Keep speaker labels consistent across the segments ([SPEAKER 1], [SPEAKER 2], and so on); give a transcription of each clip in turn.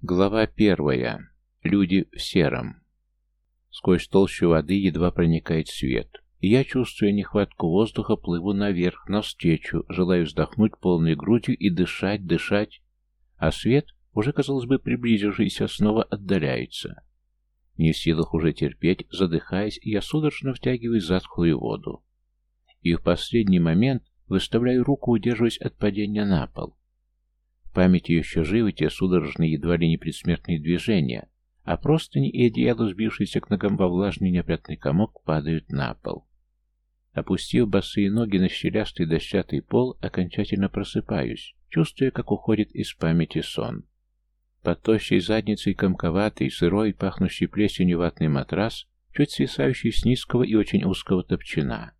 [SPEAKER 1] Глава первая. Люди в сером. Сквозь толщу воды едва проникает свет, и я, чувствуя нехватку воздуха, плыву наверх, навстречу, желаю вздохнуть полной грудью и дышать, дышать, а свет, уже, казалось бы, приблизившийся, снова отдаляется. Не в силах уже терпеть, задыхаясь, я судорожно втягиваю затхлую воду. И в последний момент выставляю руку, удерживаясь от падения на пол. Памяти еще живы те судорожные, едва ли не предсмертные движения, а простыни и одеяло, сбившиеся к ногам во влажный неопрятный комок, падают на пол. Опустив босые ноги на щелястый дощатый пол, окончательно просыпаюсь, чувствуя, как уходит из памяти сон. Под тощей задницей комковатый, сырой, пахнущий плесенью ватный матрас, чуть свисающий с низкого и очень узкого топчина.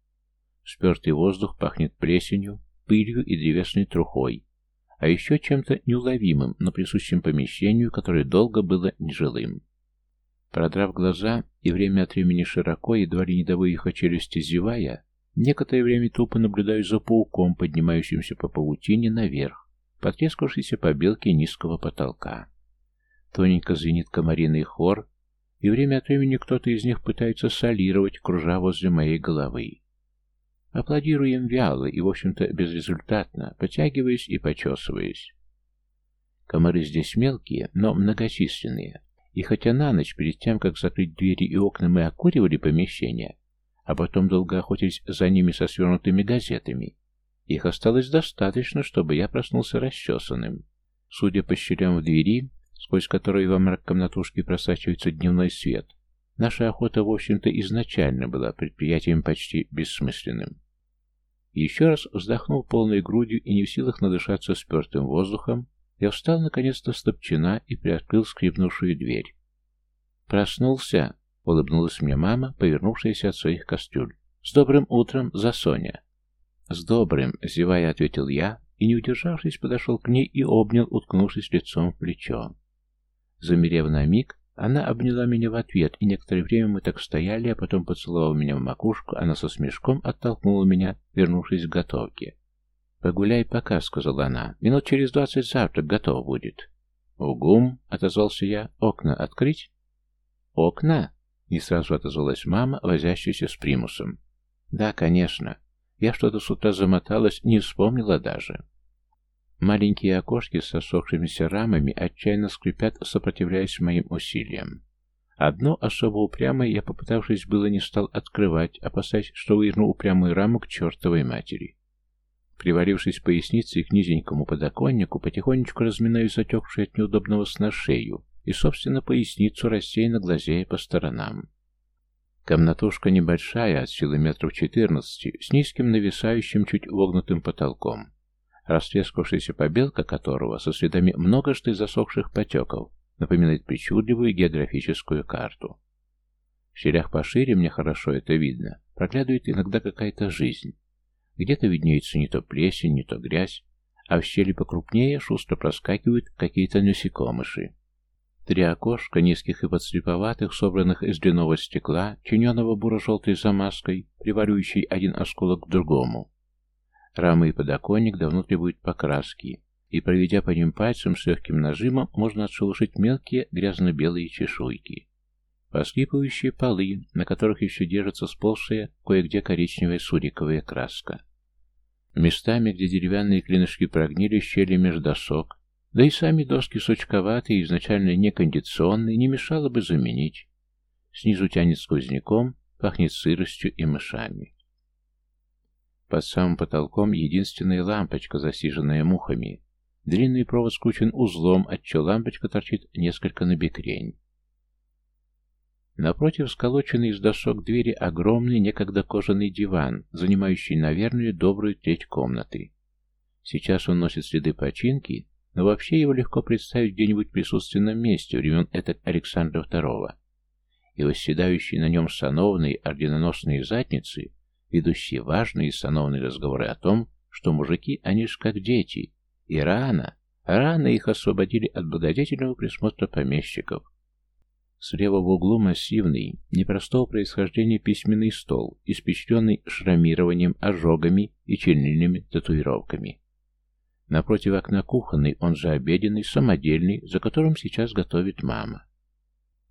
[SPEAKER 1] Спертый воздух пахнет плесенью, пылью и древесной трухой, а еще чем-то неуловимым, но присущим помещению, которое долго было нежилым. Продрав глаза и время от времени широко, едва ли не до выеха челюсти зевая, некоторое время тупо наблюдаю за пауком, поднимающимся по паутине наверх, потрескавшейся по белке низкого потолка. Тоненько звенит комариный хор, и время от времени кто-то из них пытается солировать, кружа возле моей головы. Аплодируем вяло и, в общем-то, безрезультатно, потягиваясь и почесываясь. Комары здесь мелкие, но многочисленные, и хотя на ночь, перед тем, как закрыть двери и окна, мы окуривали помещение, а потом долго охотились за ними со свернутыми газетами, их осталось достаточно, чтобы я проснулся расчесанным. Судя по щелям в двери, сквозь которые во мрак комнатушки просачивается дневной свет, Наша охота, в общем-то, изначально была предприятием почти бессмысленным. Еще раз вздохнул полной грудью и не в силах надышаться спертым воздухом, я встал наконец-то с топчина и приоткрыл скрипнувшую дверь. «Проснулся?» — улыбнулась мне мама, повернувшаяся от своих кастрюль. «С добрым утром, за Соня!» «С добрым!» — зевая, ответил я, и, не удержавшись, подошел к ней и обнял, уткнувшись лицом в плечо. Замерев на миг, она обняла меня в ответ, и некоторое время мы так стояли, а потом, поцеловав меня в макушку, она со смешком оттолкнула меня, вернувшись к готовке. «Погуляй пока», — сказала она. «Минут через двадцать завтрак готов будет». «Угум», — отозвался я. «Окна открыть?» «Окна?» — не сразу отозвалась мама, возящаяся с примусом. «Да, конечно. Я что-то с утра замоталась, не вспомнила даже». Маленькие окошки с сосохшимися рамами отчаянно скрипят, сопротивляясь моим усилиям. Одно особо упрямое я, попытавшись было, не стал открывать, опасаясь, что выверну упрямую раму к чертовой матери. Привалившись поясницей к низенькому подоконнику, потихонечку разминаю затекшую от неудобного сна шею и, собственно, поясницу рассеянно глазея по сторонам. Комнатушка небольшая, от силы метров четырнадцати, с низким нависающим чуть вогнутым потолком растрескавшаяся побелка которого со следами множества засохших потеков напоминает причудливую географическую карту. В щелях пошире, мне хорошо это видно, проглядывает иногда какая-то жизнь. Где-то виднеется не то плесень, не то грязь, а в щели покрупнее шустро проскакивают какие-то насекомыши. Три окошка, низких и подслеповатых, собранных из длинного стекла, чиненного буро-желтой замазкой, приваривающей один осколок к другому, Рамы и подоконник давно требуют покраски, и, проведя по ним пальцем с легким нажимом, можно отшелушить мелкие грязно-белые чешуйки. Поскипывающие полы, на которых еще держится сползшая кое-где коричневая суриковая краска. Местами, где деревянные клинышки прогнили щели между досок, да и сами доски сучковатые, изначально некондиционные, не мешало бы заменить. Снизу тянет сквозняком, пахнет сыростью и мышами. Под самым потолком единственная лампочка, засиженная мухами. Длинный провод скручен узлом, отчего лампочка торчит несколько на бекрень. Напротив сколоченный из досок двери огромный некогда кожаный диван, занимающий, наверное, добрую треть комнаты. Сейчас он носит следы починки, но вообще его легко представить где-нибудь в присутственном месте времен этак Александра II. И восседающие на нем сановные орденоносные задницы ведущие важные и сановные разговоры о том, что мужики, они ж как дети, и рано, рано их освободили от благодетельного присмотра помещиков. Слева в углу массивный, непростого происхождения письменный стол, испещренный шрамированием, ожогами и чернильными татуировками. Напротив окна кухонный, он же обеденный, самодельный, за которым сейчас готовит мама.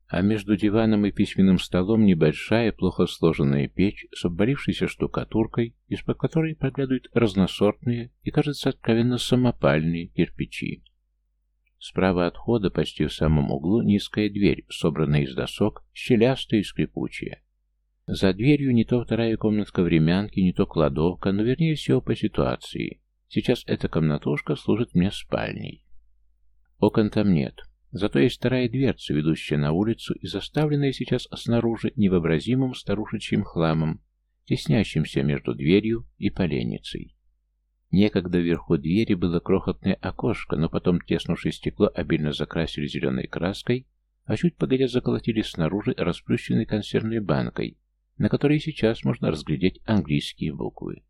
[SPEAKER 1] А между диваном и письменным столом небольшая, плохо сложенная печь с обвалившейся штукатуркой, из-под которой проглядывают разносортные и, кажется, откровенно самопальные кирпичи. Справа от входа, почти в самом углу, низкая дверь, собранная из досок, щелястая и скрипучая. За дверью не то вторая комнатка времянки, не то кладовка, но вернее всего по ситуации. Сейчас эта комнатушка служит мне спальней. Окон там нет. Зато есть вторая дверца, ведущая на улицу и заставленная сейчас снаружи невообразимым старушечьим хламом, теснящимся между дверью и поленницей. Некогда вверху двери было крохотное окошко, но потом теснувшее стекло обильно закрасили зеленой краской, а чуть погодя заколотили снаружи расплющенной консервной банкой, на которой сейчас можно разглядеть английские буквы.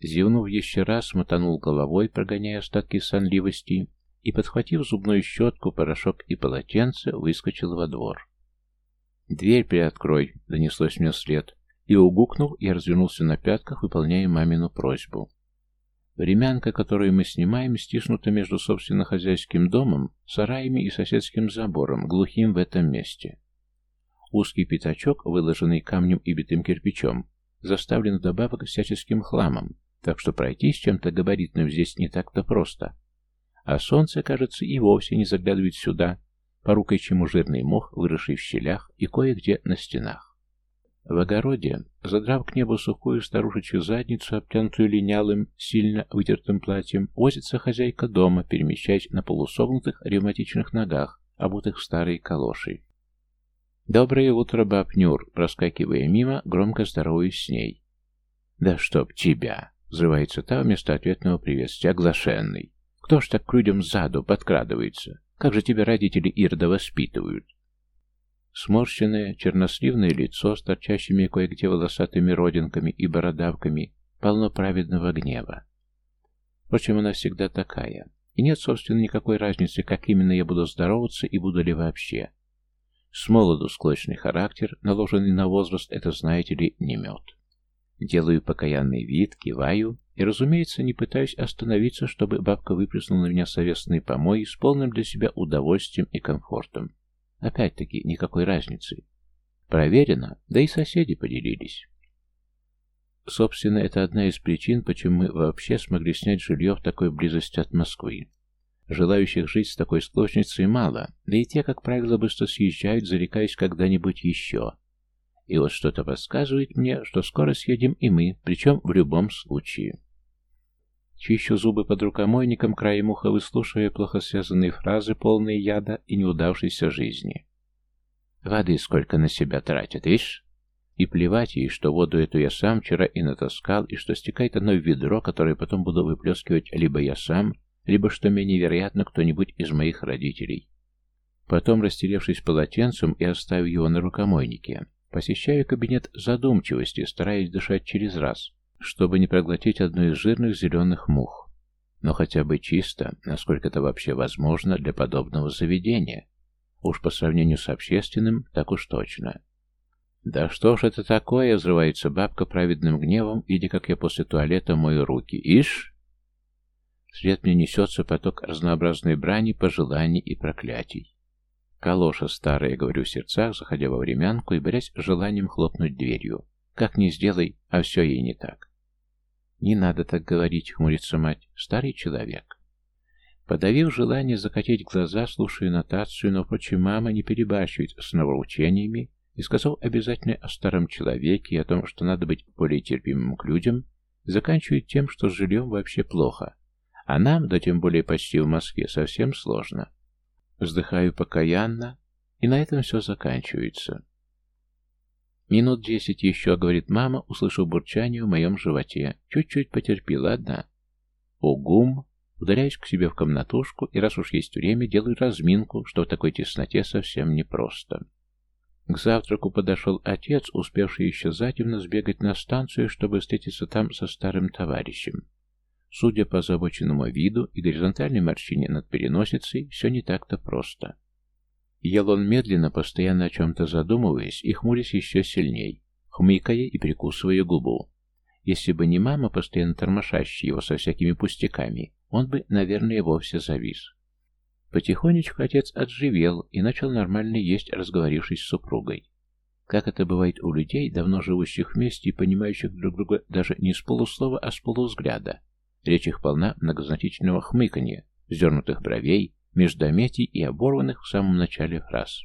[SPEAKER 1] Зевнув еще раз, мотанул головой, прогоняя остатки сонливости, и, подхватив зубную щетку, порошок и полотенце, выскочил во двор. «Дверь приоткрой», — донеслось мне вслед, и, угукнув, я развернулся на пятках, выполняя мамину просьбу. Времянка, которую мы снимаем, стиснута между собственно хозяйским домом, сараями и соседским забором, глухим в этом месте. Узкий пятачок, выложенный камнем и битым кирпичом, заставлен добавок всяческим хламом, так что пройти с чем-то габаритным здесь не так-то просто. А солнце, кажется, и вовсе не заглядывает сюда, порукой чему жирный мох, выросший в щелях и кое-где на стенах. В огороде, задрав к небу сухую старушечью задницу, обтянутую линялым, сильно вытертым платьем, возится хозяйка дома, перемещаясь на полусогнутых ревматичных ногах, обутых в старые калоши. «Доброе утро, баб Нюр!» Проскакивая мимо, громко здороваюсь с ней. «Да чтоб тебя!» — взрывается та вместо ответного приветствия, оглашенный. «Кто ж так к людям сзаду подкрадывается? Как же тебя родители Ирда воспитывают?» Сморщенное, черносливное лицо с торчащими кое-где волосатыми родинками и бородавками полно праведного гнева. Впрочем, она всегда такая. И нет, собственно, никакой разницы, как именно я буду здороваться и буду ли вообще. С молоду склочный характер, наложенный на возраст, это, знаете ли, не мед. Делаю покаянный вид, киваю и, разумеется, не пытаюсь остановиться, чтобы бабка выплеснула на меня совестные помои с полным для себя удовольствием и комфортом. Опять-таки, никакой разницы. Проверено, да и соседи поделились. Собственно, это одна из причин, почему мы вообще смогли снять жилье в такой близости от Москвы. Желающих жить с такой склочницей мало, да и те, как правило, быстро съезжают, зарекаясь когда-нибудь еще. И вот что-то подсказывает мне, что скоро съедем и мы, причем в любом случае. Чищу зубы под рукомойником, краем уха выслушивая плохо связанные фразы, полные яда и неудавшейся жизни. Воды сколько на себя тратят, видишь? И плевать ей, что воду эту я сам вчера и натаскал, и что стекает оно в ведро, которое потом буду выплескивать либо я сам, либо, что менее вероятно, кто-нибудь из моих родителей. Потом, растеревшись полотенцем и оставив его на рукомойнике, посещаю кабинет задумчивости, стараясь дышать через раз, чтобы не проглотить одну из жирных зеленых мух. Но хотя бы чисто, насколько это вообще возможно для подобного заведения. Уж по сравнению с общественным, так уж точно. «Да что ж это такое?» — взрывается бабка праведным гневом, видя, как я после туалета мою руки. «Ишь!» Вслед мне несется поток разнообразной брани, пожеланий и проклятий. Калоша старая, говорю в сердцах, заходя во времянку и борясь желанием хлопнуть дверью. Как ни сделай, а все ей не так. Не надо так говорить, хмурится мать. Старый человек. Подавив желание закатить глаза, слушаю нотацию, но, впрочем, мама не перебарщивает с нравоучениями и, сказав обязательно о старом человеке и о том, что надо быть более терпимым к людям, заканчивает тем, что с жильем вообще плохо, а нам, да тем более почти в Москве, совсем сложно. Вздыхаю покаянно, и на этом все заканчивается. Минут десять еще, говорит мама, услышав бурчание в моем животе. Чуть-чуть потерпи, ладно? Угум. Удаляюсь к себе в комнатушку, и раз уж есть время, делаю разминку, что в такой тесноте совсем непросто. К завтраку подошел отец, успевший еще затемно сбегать на станцию, чтобы встретиться там со старым товарищем. Судя по озабоченному виду и горизонтальной морщине над переносицей, все не так-то просто. Ел он медленно, постоянно о чем-то задумываясь и хмурясь еще сильней, хмыкая и прикусывая губу. Если бы не мама, постоянно тормошащая его со всякими пустяками, он бы, наверное, вовсе завис. Потихонечку отец отживел и начал нормально есть, разговорившись с супругой. Как это бывает у людей, давно живущих вместе и понимающих друг друга даже не с полуслова, а с полувзгляда. Речь их полна многозначительного хмыканья, вздернутых бровей, междометий и оборванных в самом начале фраз.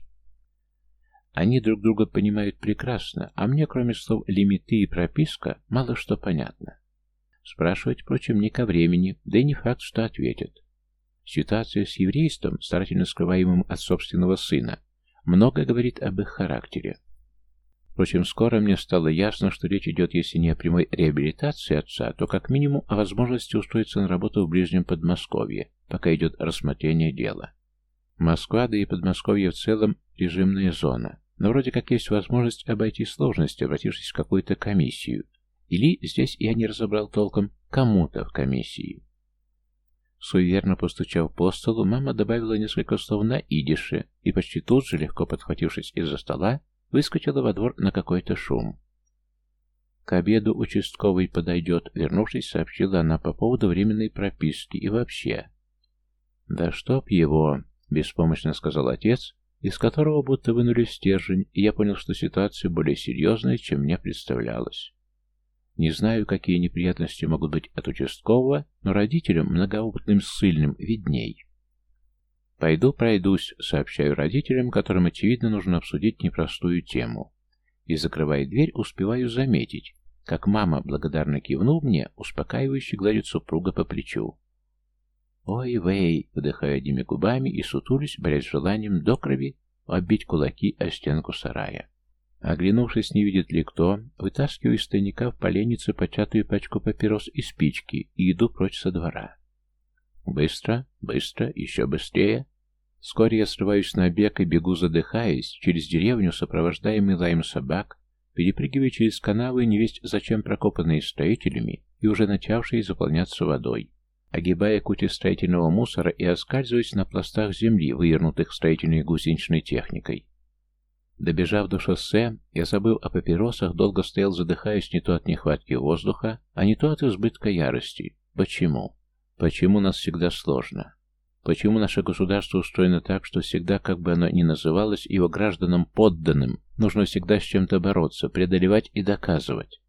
[SPEAKER 1] Они друг друга понимают прекрасно, а мне, кроме слов «лимиты» и «прописка», мало что понятно. Спрашивать, впрочем, не ко времени, да и не факт, что ответят. Ситуация с еврейством, старательно скрываемым от собственного сына, много говорит об их характере. Впрочем, скоро мне стало ясно, что речь идет, если не о прямой реабилитации отца, то как минимум о возможности устроиться на работу в ближнем Подмосковье, пока идет рассмотрение дела. Москва, да и Подмосковье в целом режимная зона, но вроде как есть возможность обойти сложности, обратившись в какую-то комиссию. Или, здесь я не разобрал толком, кому-то в комиссии. Суеверно постучав по столу, мама добавила несколько слов на идише и почти тут же, легко подхватившись из-за стола, выскочила во двор на какой-то шум. К обеду участковый подойдет, вернувшись, сообщила она по поводу временной прописки и вообще. «Да чтоб его!» — беспомощно сказал отец, из которого будто вынули стержень, и я понял, что ситуация более серьезная, чем мне представлялось. Не знаю, какие неприятности могут быть от участкового, но родителям, многоопытным ссыльным, видней. «Пойду пройдусь», — сообщаю родителям, которым, очевидно, нужно обсудить непростую тему. И, закрывая дверь, успеваю заметить, как мама, благодарно кивнув мне, успокаивающе гладит супруга по плечу. «Ой, вей!» — выдыхаю одними губами и сутулюсь, борясь желанием до крови оббить кулаки о стенку сарая. Оглянувшись, не видит ли кто, вытаскиваю из тайника в поленнице початую пачку папирос и спички и иду прочь со двора. Быстро, быстро, еще быстрее. Вскоре я срываюсь на бег и бегу, задыхаясь, через деревню, сопровождаемый лаем собак, перепрыгивая через канавы, невесть зачем прокопанные строителями и уже начавшие заполняться водой, огибая кучи строительного мусора и оскальзываясь на пластах земли, вывернутых строительной гусеничной техникой. Добежав до шоссе, я, забыл о папиросах, долго стоял, задыхаясь не то от нехватки воздуха, а не то от избытка ярости. Почему? Почему нас всегда сложно? Почему наше государство устроено так, что всегда, как бы оно ни называлось, его гражданам подданным, нужно всегда с чем-то бороться, преодолевать и доказывать?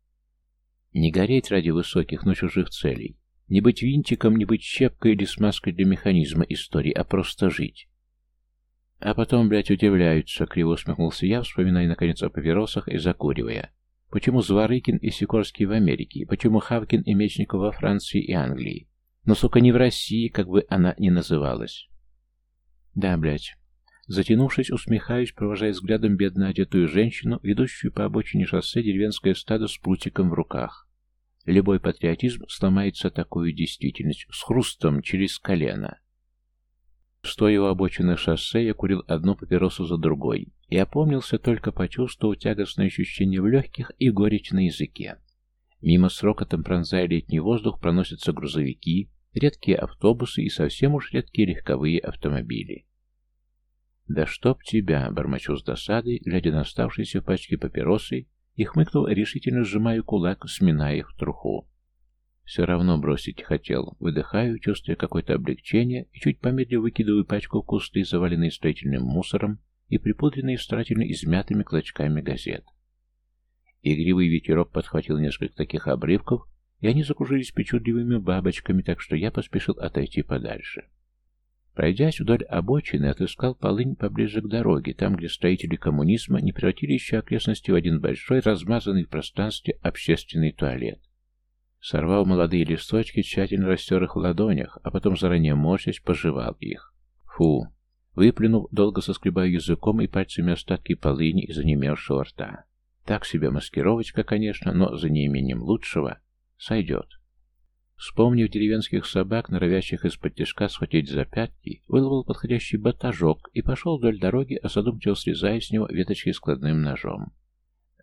[SPEAKER 1] Не гореть ради высоких, но чужих целей. Не быть винтиком, не быть щепкой или смазкой для механизма истории, а просто жить. А потом, блядь, удивляются, криво усмехнулся я, вспоминая, наконец, о папиросах и закуривая. Почему Зворыкин и Сикорский в Америке? Почему Хавкин и Мечников во Франции и Англии? Но, сука, не в России, как бы она ни называлась. Да, блядь. Затянувшись, усмехаюсь, провожая взглядом бедно одетую женщину, ведущую по обочине шоссе деревенское стадо с прутиком в руках. Любой патриотизм сломается такую действительность, с хрустом через колено. Стоя у обочины шоссе, я курил одну папиросу за другой и опомнился только почувствовав тягостное ощущение в легких и горечь на языке. Мимо с рокотом пронзая летний воздух проносятся грузовики, редкие автобусы и совсем уж редкие легковые автомобили. «Да чтоб тебя!» — бормочу с досадой, глядя на оставшиеся в пачке папиросы, и хмыкнул, решительно сжимая кулак, сминая их в труху. Все равно бросить хотел. Выдыхаю, чувствуя какое-то облегчение, и чуть помедлив выкидываю пачку кусты, заваленные строительным мусором и припудренные старательно измятыми клочками газет. Игривый ветерок подхватил несколько таких обрывков, и они закружились причудливыми бабочками, так что я поспешил отойти подальше. Пройдясь вдоль обочины, отыскал полынь поближе к дороге, там, где строители коммунизма не превратили еще окрестности в один большой, размазанный в пространстве общественный туалет. Сорвал молодые листочки, тщательно растер их в ладонях, а потом, заранее морщась, пожевал их. Фу! Выплюнув, долго соскребаю языком и пальцами остатки полыни из онемевшего рта. Так себе маскировочка, конечно, но за неимением лучшего сойдет. Вспомнив деревенских собак, норовящих из-под тяжка схватить за пятки, выловил подходящий батажок и пошел вдоль дороги, задумчиво срезая с него веточки складным ножом.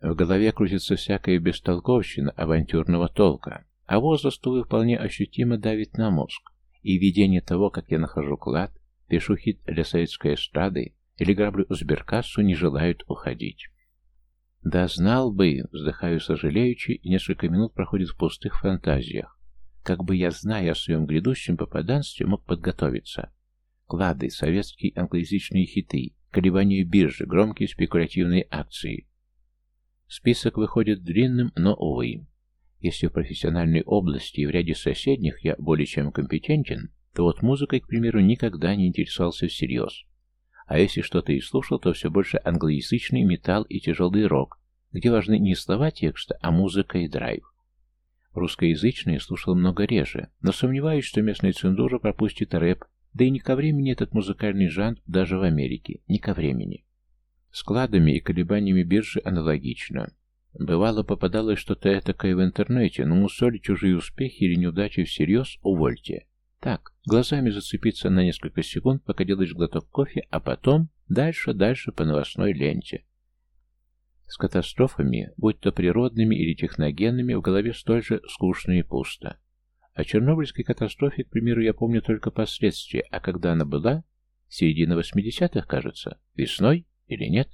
[SPEAKER 1] В голове крутится всякая бестолковщина авантюрного толка, а возраст, увы, вполне ощутимо давит на мозг, и видение того, как я нахожу клад, пишу хит для советской эстрады или граблю сберкассу, не желают уходить. Да знал бы, вздыхаю сожалеючи, и несколько минут проходит в пустых фантазиях. как бы я, зная о своем грядущем попаданстве, мог подготовиться. Клады, советские англоязычные хиты, колебания биржи, громкие спекулятивные акции. Список выходит длинным, но, увы. Если в профессиональной области и в ряде соседних я более чем компетентен, то вот музыкой, к примеру, никогда не интересовался всерьез. А если что-то и слушал, то все больше англоязычный металл и тяжелый рок, где важны не слова текста, а музыка и драйв. Русскоязычные слушал много реже, но сомневаюсь, что местная цензура пропустит рэп, да и не ко времени этот музыкальный жанр даже в Америке, не ко времени. Складами и колебаниями биржи аналогично. Бывало попадалось что-то этакое в интернете, но мусолить чужие успехи или неудачи всерьез увольте. Так, глазами зацепиться на несколько секунд, пока делаешь глоток кофе, а потом дальше, дальше по новостной ленте. С катастрофами, будь то природными или техногенными, в голове столь же скучно и пусто. О Чернобыльской катастрофе, к примеру, я помню только последствия, а когда она была? Середина 80-х, кажется. Весной или нет?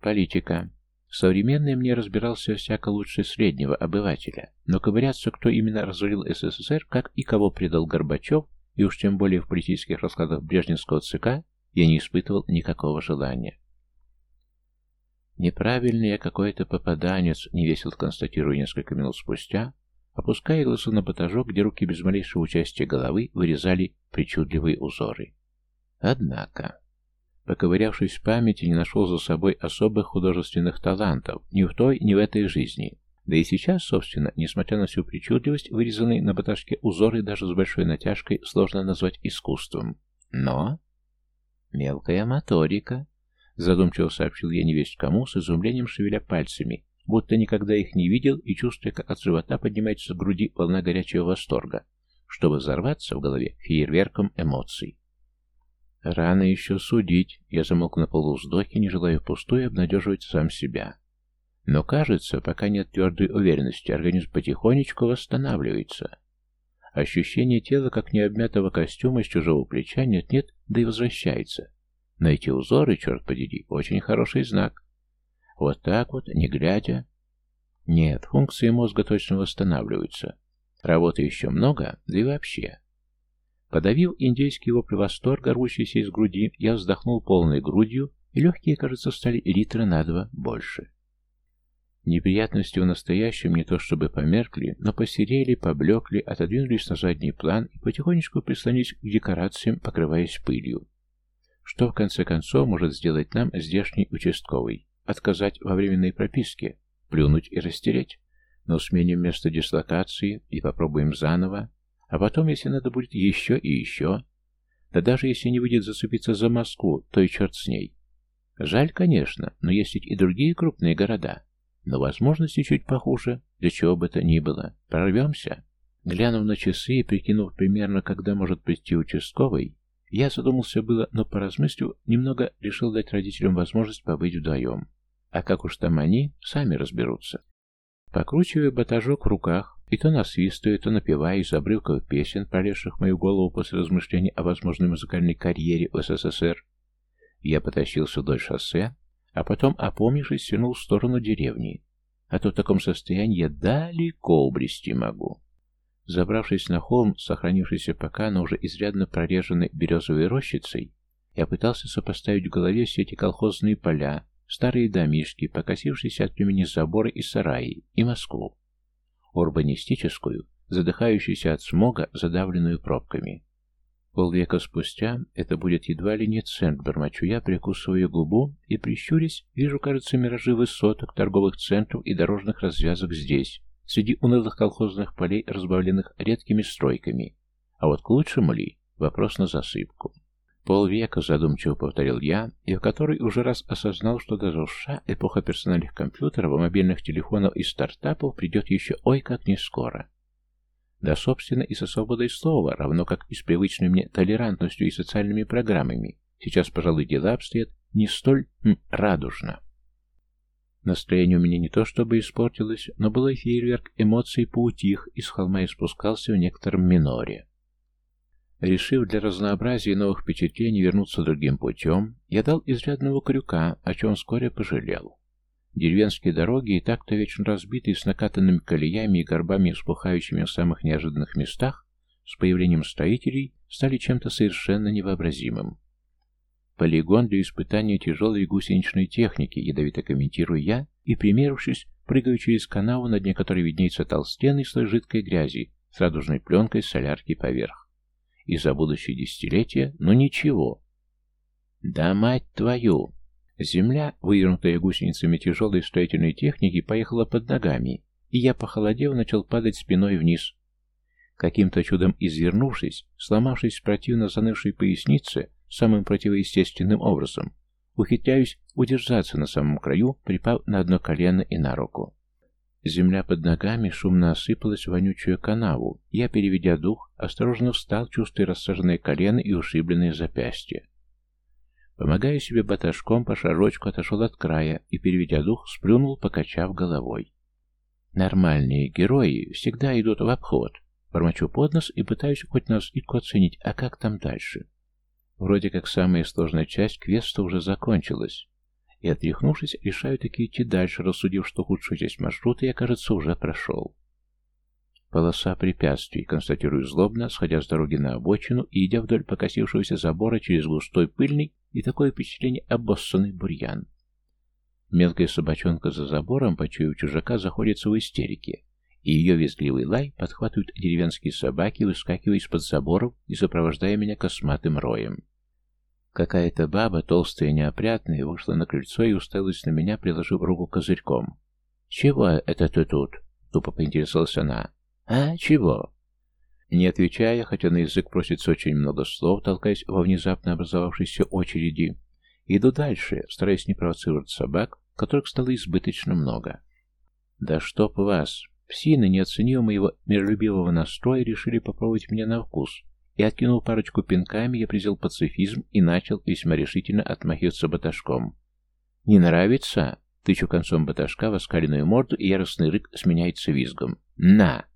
[SPEAKER 1] Политика. Современный мне разбирался всяко лучше среднего обывателя, но ковыряться, кто именно развалил СССР, как и кого предал Горбачев, и уж тем более в политических раскладах Брежневского ЦК, я не испытывал никакого желания. Неправильный я какой-то попаданец, невесело констатирую несколько минут спустя, опуская глаза на батажок, где руки без малейшего участия головы вырезали причудливые узоры. Однако, поковырявшись в памяти, не нашел за собой особых художественных талантов ни в той, ни в этой жизни. Да и сейчас, собственно, несмотря на всю причудливость, вырезанные на батажке узоры даже с большой натяжкой сложно назвать искусством. Но... Мелкая моторика, Задумчиво сообщил я невесть кому, с изумлением шевеля пальцами, будто никогда их не видел и чувствуя, как от живота поднимается с груди волна горячего восторга, чтобы взорваться в голове фейерверком эмоций. Рано еще судить, я замолк на полувздохе, не желая впустую обнадеживать сам себя. Но кажется, пока нет твердой уверенности, организм потихонечку восстанавливается. Ощущение тела, как необмятого костюма с чужого плеча, нет-нет, да и возвращается. Но эти узоры, черт подери, очень хороший знак. Вот так вот, не глядя. Нет, функции мозга точно восстанавливаются. Работы еще много, да и вообще. Подавив индейский вопль восторга, рвущийся из груди, я вздохнул полной грудью, и легкие, кажется, стали литра на два больше. Неприятности в настоящем не то чтобы померкли, но посерели, поблекли, отодвинулись на задний план и потихонечку прислонились к декорациям, покрываясь пылью. Что, в конце концов, может сделать нам здешний участковый? Отказать во временной прописке? Плюнуть и растереть? Но сменим место дислокации и попробуем заново. А потом, если надо будет, еще и еще. Да даже если не выйдет зацепиться за Москву, то и черт с ней. Жаль, конечно, но есть ведь и другие крупные города. Но возможности чуть похуже, для чего бы то ни было. Прорвемся? Глянув на часы и прикинув примерно, когда может прийти участковый, я задумался было, но поразмыслив, немного решил дать родителям возможность побыть вдвоем. А как уж там они, сами разберутся. Покручивая батажок в руках, и то насвистывая, то напевая из обрывков песен, пролезших мою голову после размышлений о возможной музыкальной карьере в СССР, я потащился вдоль шоссе, а потом, опомнившись, свернул в сторону деревни. А то в таком состоянии я далеко убрести могу. Забравшись на холм, сохранившийся пока, но уже изрядно прореженной березовой рощицей, я пытался сопоставить в голове все эти колхозные поля, старые домишки, покосившиеся от племени заборы и сараи, и Москву. Урбанистическую, задыхающуюся от смога, задавленную пробками. Полвека спустя это будет едва ли не центр, бормочу я, прикусывая губу и, прищурясь, вижу, кажется, миражи высоток, торговых центров и дорожных развязок здесь, среди унылых колхозных полей, разбавленных редкими стройками. А вот к лучшему ли? Вопрос на засыпку. Полвека задумчиво повторил я, и в который уже раз осознал, что в США эпоха персональных компьютеров, мобильных телефонов и стартапов придет еще ой как не скоро. Да, собственно, и со свободой слова, равно как и с привычной мне толерантностью и социальными программами, сейчас, пожалуй, дела обстоят не столь м, радужно. Настроение у меня не то чтобы испортилось, но было фейерверк эмоций поутих, и с холма спускался в некотором миноре. Решив для разнообразия новых впечатлений вернуться другим путем, я дал изрядного крюка, о чем вскоре пожалел. Деревенские дороги, и так-то вечно разбитые с накатанными колеями и горбами, вспухающими в самых неожиданных местах, с появлением строителей стали чем-то совершенно невообразимым. Полигон для испытания тяжелой гусеничной техники, ядовито комментирую я, и, примерившись, прыгаю через канаву, на дне которой виднеется толстенный слой жидкой грязи с радужной пленкой солярки поверх. И за будущее десятилетие, но ничего. Да мать твою! Земля, вывернутая гусеницами тяжелой строительной техники, поехала под ногами, и я, похолодев, начал падать спиной вниз. Каким-то чудом извернувшись, сломавшись противно занывшей пояснице, самым противоестественным образом, ухитряюсь удержаться на самом краю, припав на одно колено и на руку. Земля под ногами шумно осыпалась в вонючую канаву. Я, переведя дух, осторожно встал, чувствуя рассаженное колено и ушибленное запястье. Помогая себе баташком, по шарочку отошел от края и, переведя дух, сплюнул, покачав головой. Нормальные герои всегда идут в обход. Бормочу под нос и пытаюсь хоть на скидку оценить, а как там дальше. Вроде как самая сложная часть квеста уже закончилась. И, отряхнувшись, решаю таки идти дальше, рассудив, что худшую часть маршрута я, кажется, уже прошел. Полоса препятствий, констатирую злобно, сходя с дороги на обочину и идя вдоль покосившегося забора через густой пыльный и такое впечатление обоссанный бурьян. Мелкая собачонка за забором, почуяв чужака, заходится в истерике, и ее визгливый лай подхватывают деревенские собаки, выскакивая из-под заборов и сопровождая меня косматым роем. Какая-то баба, толстая и неопрятная, вышла на крыльцо и уставилась на меня, приложив руку козырьком. «Чего это ты тут?» — тупо поинтересовалась она. «А, чего?» Не отвечая, хотя на язык просится очень много слов, толкаясь во внезапно образовавшейся очереди, иду дальше, стараясь не провоцировать собак, которых стало избыточно много. «Да чтоб вас!» Псины, не оценив моего миролюбивого настроя, решили попробовать меня на вкус, и, откинул парочку пинками, я призел пацифизм и начал весьма решительно отмахиваться баташком. «Не нравится?» Тычу концом баташка в оскаленную морду, и яростный рык сменяется визгом. «На!»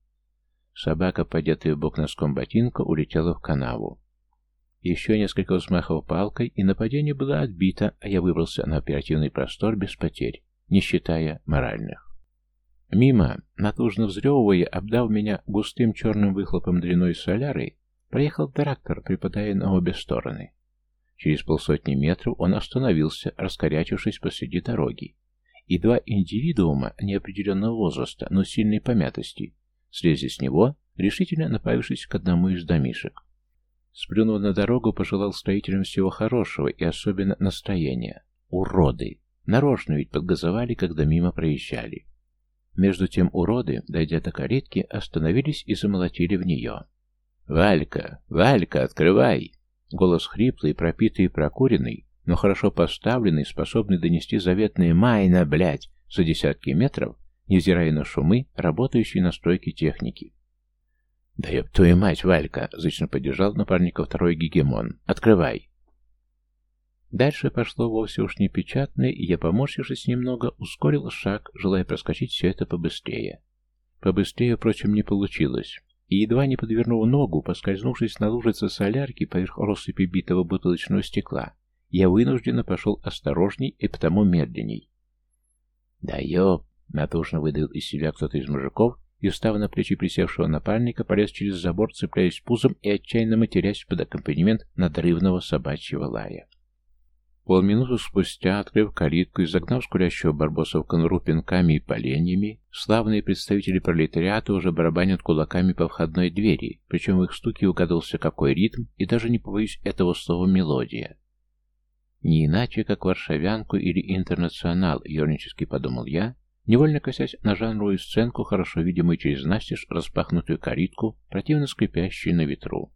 [SPEAKER 1] Собака, подетая в бок носком ботинка, улетела в канаву. Еще несколько взмахов палкой, и нападение было отбито, а я выбрался на оперативный простор без потерь, не считая моральных. Мимо, натужно взрёвывая, обдав меня густым черным выхлопом длиной соляры, проехал трактор, припадая на обе стороны. Через полсотни метров он остановился, раскорячившись посреди дороги, и два индивидуума неопределенного возраста, но сильной помятости, слезли с него, решительно направившись к одному из домишек. Сплюнув на дорогу, пожелал строителям всего хорошего и особенно настроения. Уроды! Нарочно ведь подгазовали, когда мимо проезжали. Между тем уроды, дойдя до калитки, остановились и замолотили в нее. «Валька! Валька, открывай!» Голос хриплый, пропитый и прокуренный, но хорошо поставленный, способный донести заветные «майна, блядь!» за десятки метров, невзирая на шумы, работающие на стройке техники. «Да еб твою мать, Валька!» — зычно поддержал напарника второй гегемон. «Открывай!» Дальше пошло вовсе уж непечатное, и я, поморщившись немного, ускорил шаг, желая проскочить все это побыстрее. Побыстрее, впрочем, не получилось. И едва не подвернув ногу, поскользнувшись на лужице солярки поверх россыпи битого бутылочного стекла, я вынужденно пошел осторожней и потому медленней. «Да ёп!» — натужно выдавил из себя кто-то из мужиков, и, встав на плечи присевшего напарника, полез через забор, цепляясь пузом и отчаянно матерясь под аккомпанемент надрывного собачьего лая. Полминуты спустя, открыв калитку и загнав скулящего барбоса в конуру пинками и поленьями, славные представители пролетариата уже барабанят кулаками по входной двери, причем в их стуке угадался какой ритм, и даже не побоюсь этого слова мелодия. Не иначе, как варшавянку или интернационал, ернически подумал я, невольно косясь на жанровую сценку, хорошо видимую через настежь распахнутую калитку, противно скрипящую на ветру.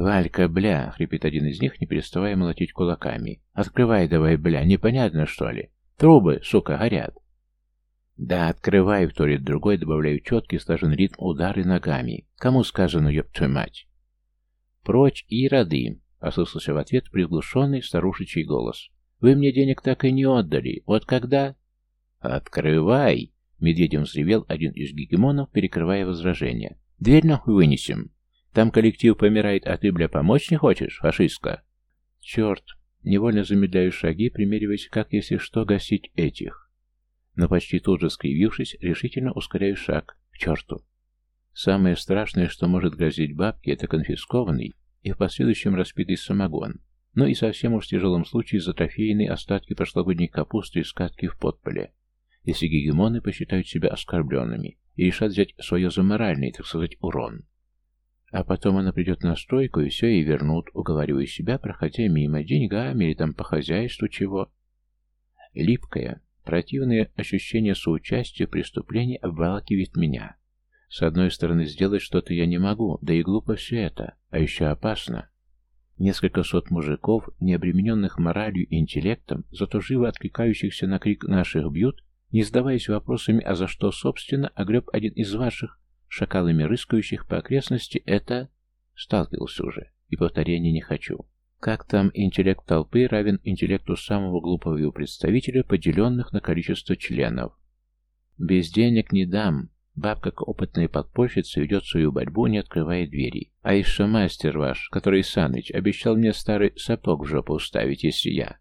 [SPEAKER 1] «Валька, бля!» — хрипит один из них, не переставая молотить кулаками. «Открывай давай, бля! Непонятно, что ли? Трубы, сука, горят!» «Да, открывай!» — вторит другой, добавляю четкий, слажен ритм удары ногами. «Кому сказано, ёб твою мать?» «Прочь, и роды!» — послышался в ответ приглушенный старушечий голос. «Вы мне денег так и не отдали. Вот когда?» «Открывай!» — медведем взревел один из гегемонов, перекрывая возражение. «Дверь нахуй вынесем!» Там коллектив помирает, а ты, бля, помочь не хочешь, фашистка? Черт, невольно замедляю шаги, примериваясь, как, если что, гасить этих. но почти тут же скривившись, решительно ускоряю шаг. К черту! Самое страшное, что может грозить бабке, это конфискованный и в последующем распитый самогон, но и совсем уж в тяжелом случае затрофейные остатки прошлогодней капусты и скатки в подполе, если гегемоны посчитают себя оскорбленными и решат взять свое за моральный, так сказать, урон. А потом она придет на стойку, и все ей вернут, уговаривая себя, проходя мимо деньгами или там по хозяйству чего. Липкое, противное ощущение соучастия в преступлении обволакивает меня. С одной стороны, сделать что-то я не могу, да и глупо все это, а еще опасно. Несколько сот мужиков, не обремененных моралью и интеллектом, зато живо откликающихся на крик наших бьют, не задаваясь вопросами, а за что, собственно, огреб один из ваших, шакалами рыскающих по окрестности, это... Сталкивался уже, и повторения не хочу. Как там интеллект толпы равен интеллекту самого глупого его представителя, поделенных на количество членов? Без денег не дам. Бабка, как опытная подпольщица, ведет свою борьбу, не открывая двери. А еще мастер ваш, который Саныч, обещал мне старый сапог в жопу уставить, если я...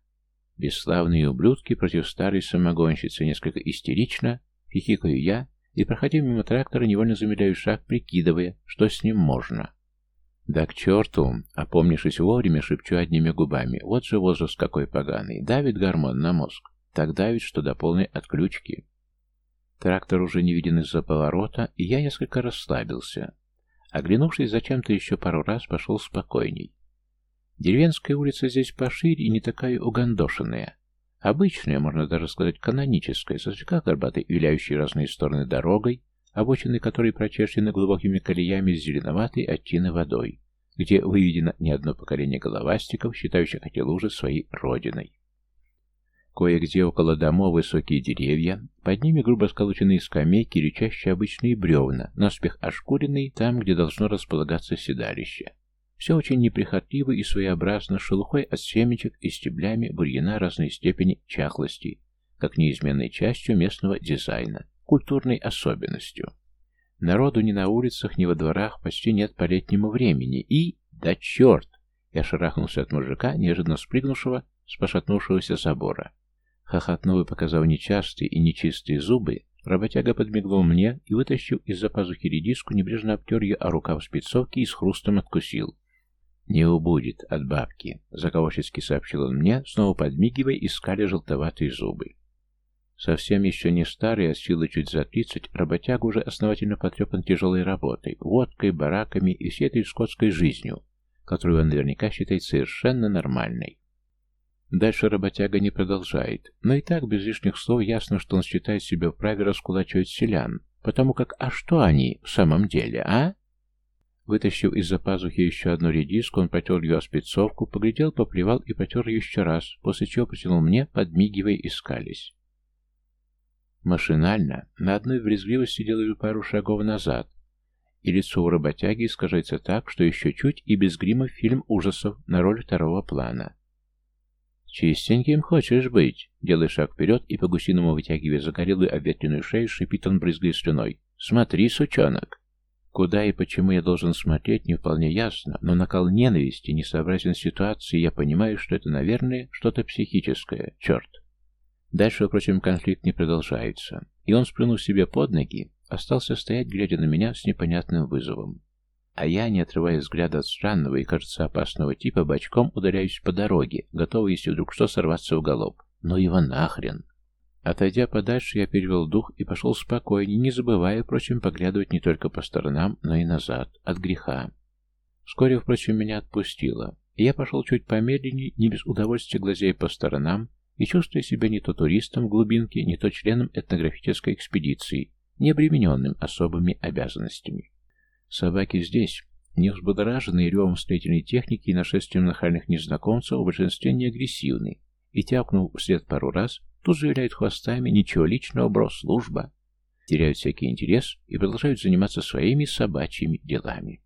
[SPEAKER 1] Бесславные ублюдки против старой самогонщицы, несколько истерично, хихикаю я, и, проходя мимо трактора, невольно замедляю шаг, прикидывая, что с ним можно. Да к черту, опомнившись вовремя, шепчу одними губами. Вот же возраст какой поганый. Давит гормон на мозг. Так давит, что до полной отключки. Трактор уже не виден из-за поворота, и я несколько расслабился. Оглянувшись зачем-то еще пару раз, пошел спокойней. Деревенская улица здесь пошире и не такая угандошенная. Обычная, можно даже сказать, каноническая, со слегка горбатой, виляющей разные стороны дорогой, обочины которой прочерчены глубокими колеями с зеленоватой оттины водой, где выведено не одно поколение головастиков, считающих эти лужи своей родиной. Кое-где около домов высокие деревья, под ними грубо сколоченные скамейки или чаще обычные бревна, наспех ошкуренные там, где должно располагаться седалище. Все очень неприхотливо и своеобразно, шелухой от семечек и стеблями бурьяна разной степени чахлости, как неизменной частью местного дизайна, культурной особенностью. Народу ни на улицах, ни во дворах почти нет по летнему времени, и... Да черт! Я шарахнулся от мужика, неожиданно спрыгнувшего с пошатнувшегося забора. Хохотнув и показав нечастые и нечистые зубы, работяга подмигнул мне и, вытащив из-за пазухи редиску, небрежно обтер ее о рукав спецовки и с хрустом откусил. «Не убудет от бабки», — заговорчески сообщил он мне, снова подмигивая и скаля желтоватые зубы. Совсем еще не старый, а силы чуть за тридцать, работяга уже основательно потрепан тяжелой работой, водкой, бараками и всей этой скотской жизнью, которую он наверняка считает совершенно нормальной. Дальше работяга не продолжает, но и так без лишних слов ясно, что он считает себя вправе раскулачивать селян, потому как «а что они в самом деле, а?» Вытащив из-за пазухи еще одну редиску, он потер ее о спецовку, поглядел, поплевал и потер еще раз, после чего протянул мне, подмигивая и скались. Машинально, на одной брезгливости делаю пару шагов назад, и лицо у работяги искажается так, что еще чуть и без грима фильм ужасов на роль второго плана. «Чистеньким хочешь быть?» Делай шаг вперед и по-гусиному вытягивая загорелую обветренную шею, шипит он брызгой слюной. «Смотри, сучонок!» Куда и почему я должен смотреть, не вполне ясно, но накал ненависти не сообразен ситуации, я понимаю, что это, наверное, что-то психическое. Черт. Дальше, впрочем, конфликт не продолжается, и он, сплюнув себе под ноги, остался стоять, глядя на меня с непонятным вызовом. А я, не отрывая взгляда от странного и, кажется, опасного типа, бочком ударяюсь по дороге, готовый, если вдруг что, сорваться в галоп. Ну его нахрен! Отойдя подальше, я перевел дух и пошел спокойнее, не забывая, впрочем, поглядывать не только по сторонам, но и назад, от греха. Вскоре, впрочем, меня отпустило, и я пошел чуть помедленнее, не без удовольствия глазея по сторонам, и чувствуя себя не то туристом в глубинке, не то членом этнографической экспедиции, не обремененным особыми обязанностями. Собаки здесь, не взбудораженные ревом строительной техники и нашествием нахальных незнакомцев, в большинстве не агрессивны, и, тяпнув вслед пару раз, тут же виляют хвостами, ничего личного, бро, служба, теряют всякий интерес и продолжают заниматься своими собачьими делами.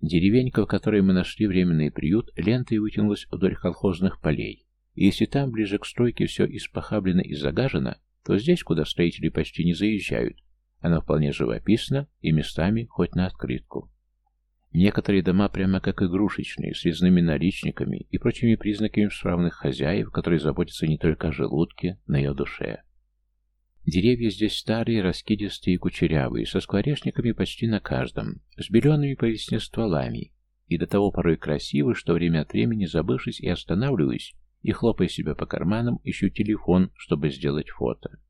[SPEAKER 1] Деревенька, в которой мы нашли временный приют, лентой вытянулась вдоль колхозных полей, и если там, ближе к стройке, все испохаблено и загажено, то здесь, куда строители почти не заезжают, она вполне живописна и местами хоть на открытку. Некоторые дома прямо как игрушечные, с резными наличниками и прочими признаками справных хозяев, которые заботятся не только о желудке, но и о душе. Деревья здесь старые, раскидистые и кучерявые, со скворечниками почти на каждом, с белеными по весне стволами, и до того порой красивы, что время от времени, забывшись и останавливаюсь, и хлопая себя по карманам, ищу телефон, чтобы сделать фото.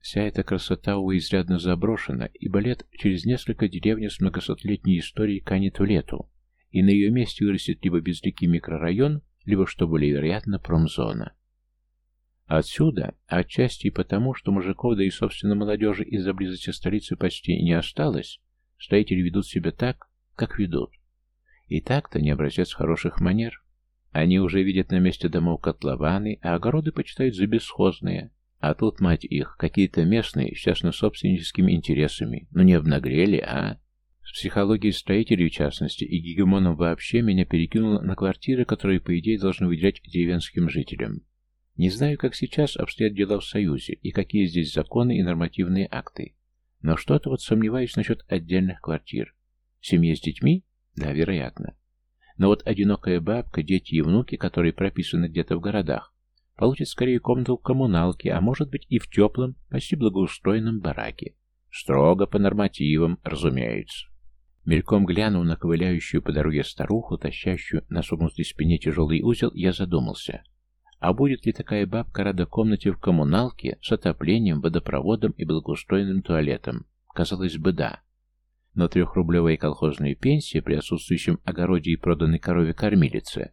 [SPEAKER 1] Вся эта красота, увы, изрядно заброшена, и балет через несколько деревни с многосотлетней историей канет в лету, и на ее месте вырастет либо безликий микрорайон, либо, что более вероятно, промзона. Отсюда, отчасти и потому, что мужиков, да и, собственно, молодежи из-за близости столицы почти не осталось, строители ведут себя так, как ведут. И так-то не образец хороших манер. Они уже видят на месте домов котлованы, а огороды почитают за бесхозные. А тут, мать их, какие-то местные, с частно-собственническими интересами. Ну не обнагрели, а? С психологией строителей, в частности, и гегемоном вообще меня перекинуло на квартиры, которые, по идее, должны выделять деревенским жителям. Не знаю, как сейчас обстоят дела в Союзе, и какие здесь законы и нормативные акты. Но что-то вот сомневаюсь насчет отдельных квартир. Семья с детьми? Да, вероятно. Но вот одинокая бабка, дети и внуки, которые прописаны где-то в городах, получат скорее комнату в коммуналке, а может быть и в теплом, почти благоустроенном бараке. Строго по нормативам, разумеется. Мельком глянув на ковыляющую по дороге старуху, тащащую на согнутой спине тяжелый узел, я задумался. А будет ли такая бабка рада комнате в коммуналке с отоплением, водопроводом и благоустроенным туалетом? Казалось бы, да но трехрублевая колхозная пенсия при отсутствующем огороде и проданной корове кормилице.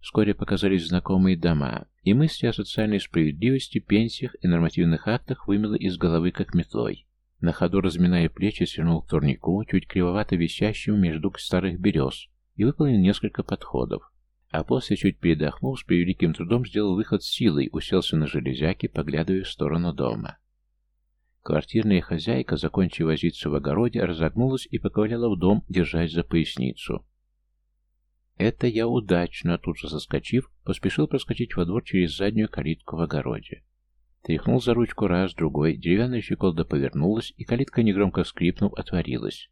[SPEAKER 1] Вскоре показались знакомые дома, и мысли о социальной справедливости, пенсиях и нормативных актах вымело из головы как метлой. На ходу, разминая плечи, свернул к турнику, чуть кривовато висящему между старых берез, и выполнил несколько подходов. А после, чуть передохнув, с превеликим трудом сделал выход силой, уселся на железяке, поглядывая в сторону дома. Квартирная хозяйка, закончив возиться в огороде, разогнулась и поковыляла в дом, держась за поясницу. Это я удачно, тут же соскочив, поспешил проскочить во двор через заднюю калитку в огороде. Тряхнул за ручку раз, другой, деревянная щеколда повернулась, и калитка, негромко скрипнув, отворилась.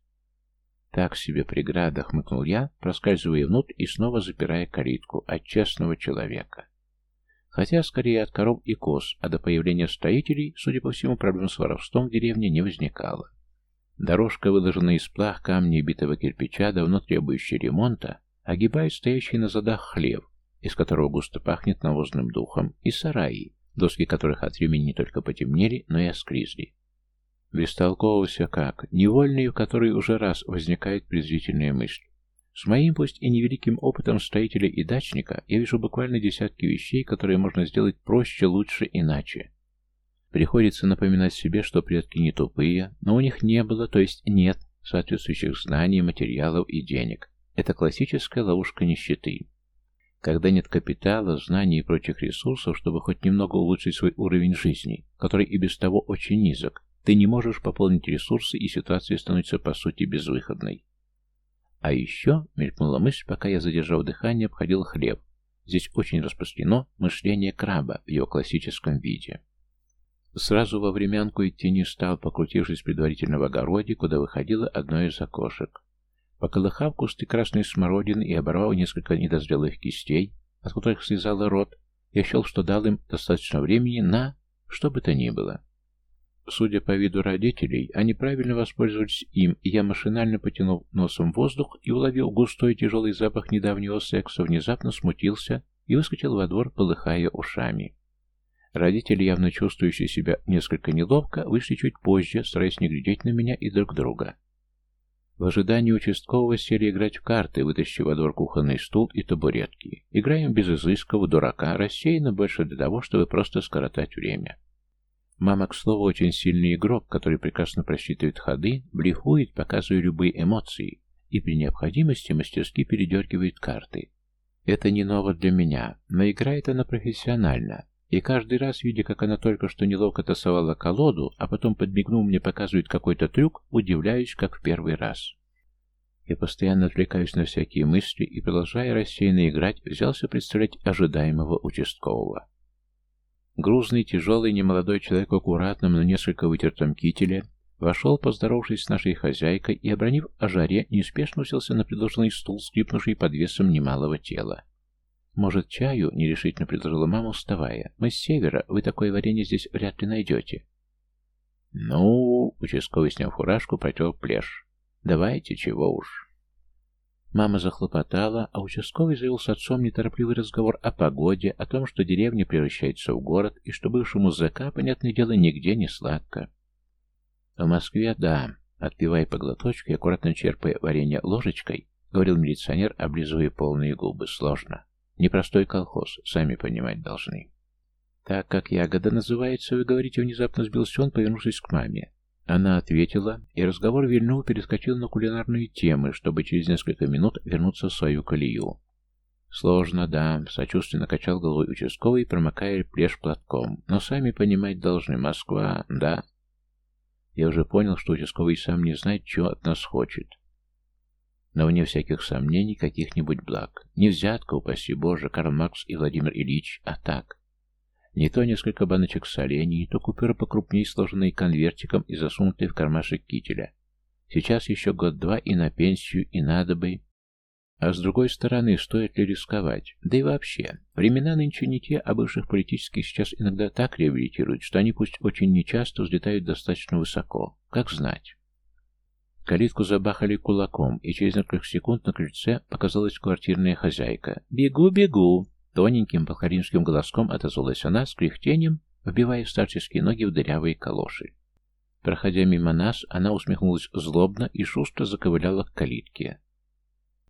[SPEAKER 1] «Так себе преграда», — хмыкнул я, проскальзывая внутрь и снова запирая калитку от честного человека. Хотя скорее от коров и коз, а до появления строителей, судя по всему, проблем с воровством в деревне не возникало. Дорожка, выложенная из плах, камня и битого кирпича, давно требующая ремонта, огибает стоящий на задах хлев, из которого густо пахнет навозным духом, и сараи, доски которых от времени не только потемнели, но и оскризли. Бестолково как, невольный, в которой уже раз возникает презрительная мысль. С моим, пусть и невеликим опытом строителя и дачника, я вижу буквально десятки вещей, которые можно сделать проще, лучше, иначе. Приходится напоминать себе, что предки не тупые, но у них не было, то есть нет, соответствующих знаний, материалов и денег. Это классическая ловушка нищеты. Когда нет капитала, знаний и прочих ресурсов, чтобы хоть немного улучшить свой уровень жизни, который и без того очень низок, ты не можешь пополнить ресурсы, и ситуация становится по сути безвыходной. А еще, мелькнула мысль, пока я, задержав дыхание, обходил хлеб. Здесь очень распространено мышление краба в его классическом виде. Сразу во времянку идти не стал, покрутившись предварительно в огороде, куда выходило одно из окошек. Поколыхав кусты красной смородины и оборвав несколько недозрелых кистей, от которых слезал рот, я счел, что дал им достаточно времени на что бы то ни было. Судя по виду родителей, они правильно воспользовались им, и я машинально потянул носом воздух и, уловил густой тяжелый запах недавнего секса, внезапно смутился и выскочил во двор, полыхая ушами. Родители, явно чувствующие себя несколько неловко, вышли чуть позже, стараясь не глядеть на меня и друг друга. В ожидании участкового сели играть в карты, вытащив во двор кухонный стул и табуретки. Играем без изысков, дурака, рассеянно больше для того, чтобы просто скоротать время. Мама, к слову, очень сильный игрок, который прекрасно просчитывает ходы, блефует, показывая любые эмоции, и при необходимости мастерски передергивает карты. Это не ново для меня, но играет она профессионально, и каждый раз, видя, как она только что неловко тасовала колоду, а потом, подмигнув мне, показывает какой-то трюк, удивляюсь, как в первый раз. Я постоянно отвлекаюсь на всякие мысли и, продолжая рассеянно играть, взялся представлять ожидаемого участкового. Грузный, тяжелый, немолодой человек в аккуратном, но несколько вытертом кителе вошел, поздоровавшись с нашей хозяйкой и, обронив о жаре, неспешно уселся на предложенный стул, скрипнувший под весом немалого тела. «Может, чаю?» — нерешительно предложила мама, вставая. «Мы с севера, вы такое варенье здесь вряд ли найдете». «Ну...» — участковый, сняв фуражку, протер плешь. «Давайте, чего уж». Мама захлопотала, а участковый завел с отцом неторопливый разговор о погоде, о том, что деревня превращается в город, и что бывшему ЗК, понятное дело, нигде не сладко. В Москве, да, отпивая по глоточку и аккуратно черпая варенье ложечкой, говорил милиционер, облизывая полные губы. Сложно. Непростой колхоз, сами понимать должны. Так как ягода называется, вы говорите, внезапно сбился он, повернувшись к маме. Она ответила, и разговор вильнул перескочил на кулинарные темы, чтобы через несколько минут вернуться в свою колею. «Сложно, да», — сочувственно качал головой участковый, промокая плешь платком. «Но сами понимать должны. Москва, да». Я уже понял, что участковый сам не знает, чего от нас хочет. Но вне всяких сомнений, каких-нибудь благ. Не взятка, упаси Боже, Карл Маркс и Владимир Ильич, а так. Не то несколько баночек солений, не то купюры покрупнее, сложенные конвертиком и засунутые в кармашек кителя. Сейчас еще год-два и на пенсию, и надо бы. А с другой стороны, стоит ли рисковать? Да и вообще, времена нынче не те, а бывших политических сейчас иногда так реабилитируют, что они пусть очень нечасто взлетают достаточно высоко. Как знать. Калитку забахали кулаком, и через несколько секунд на крыльце показалась квартирная хозяйка. «Бегу, бегу!» Тоненьким пахаринским голоском отозвалась она с кряхтением, вбивая старческие ноги в дырявые калоши. Проходя мимо нас, она усмехнулась злобно и шустро заковыляла к калитке.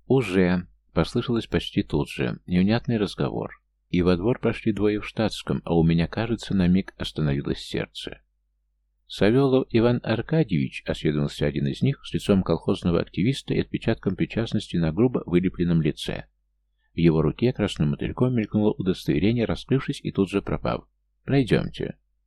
[SPEAKER 1] «Уже!» — послышалось почти тут же, невнятный разговор. И во двор прошли двое в штатском, а у меня, кажется, на миг остановилось сердце. Савелов Иван Аркадьевич, осведомился один из них, с лицом колхозного активиста и отпечатком причастности на грубо вылепленном лице. В его руке красным мотыльком мелькнуло удостоверение, раскрывшись и тут же пропав. «Пройдемте».